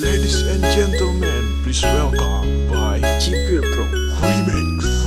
Ladies and gentlemen, please welcome by Chipil Pro Remix.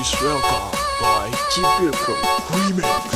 is welcome by T Pilgrim Remix.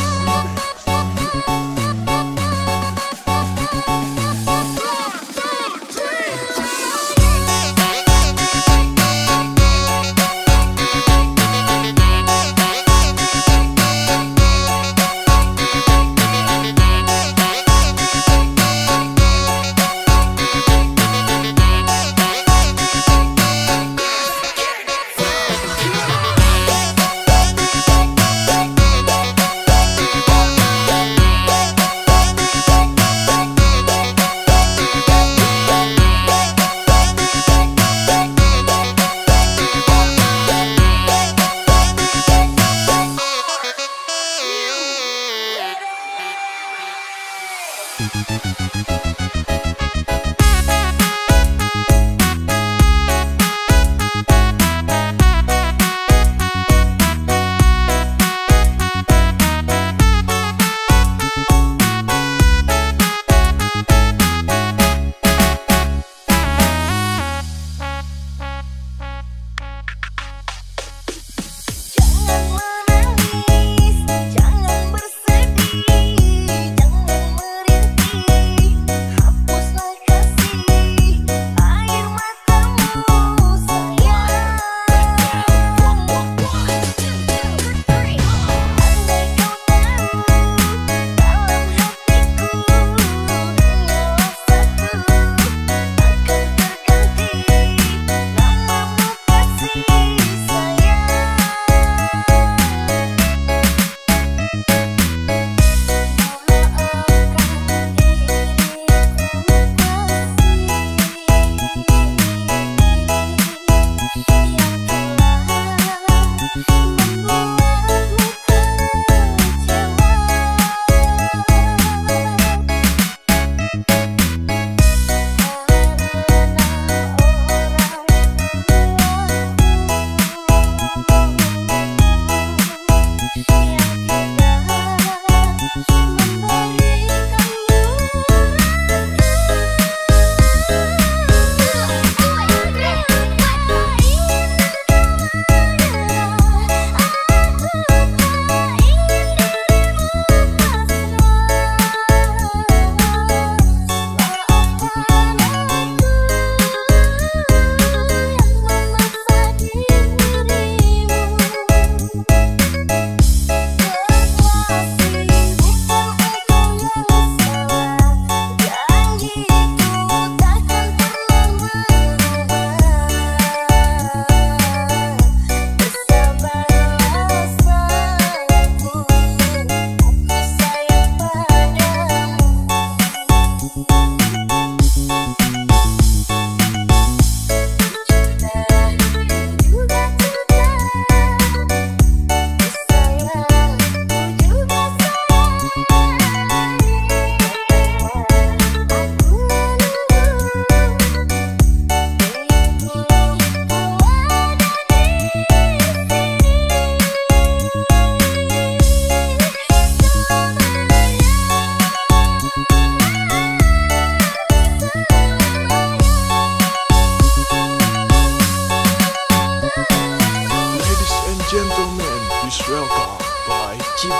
Welcome by Deep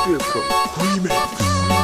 Remix.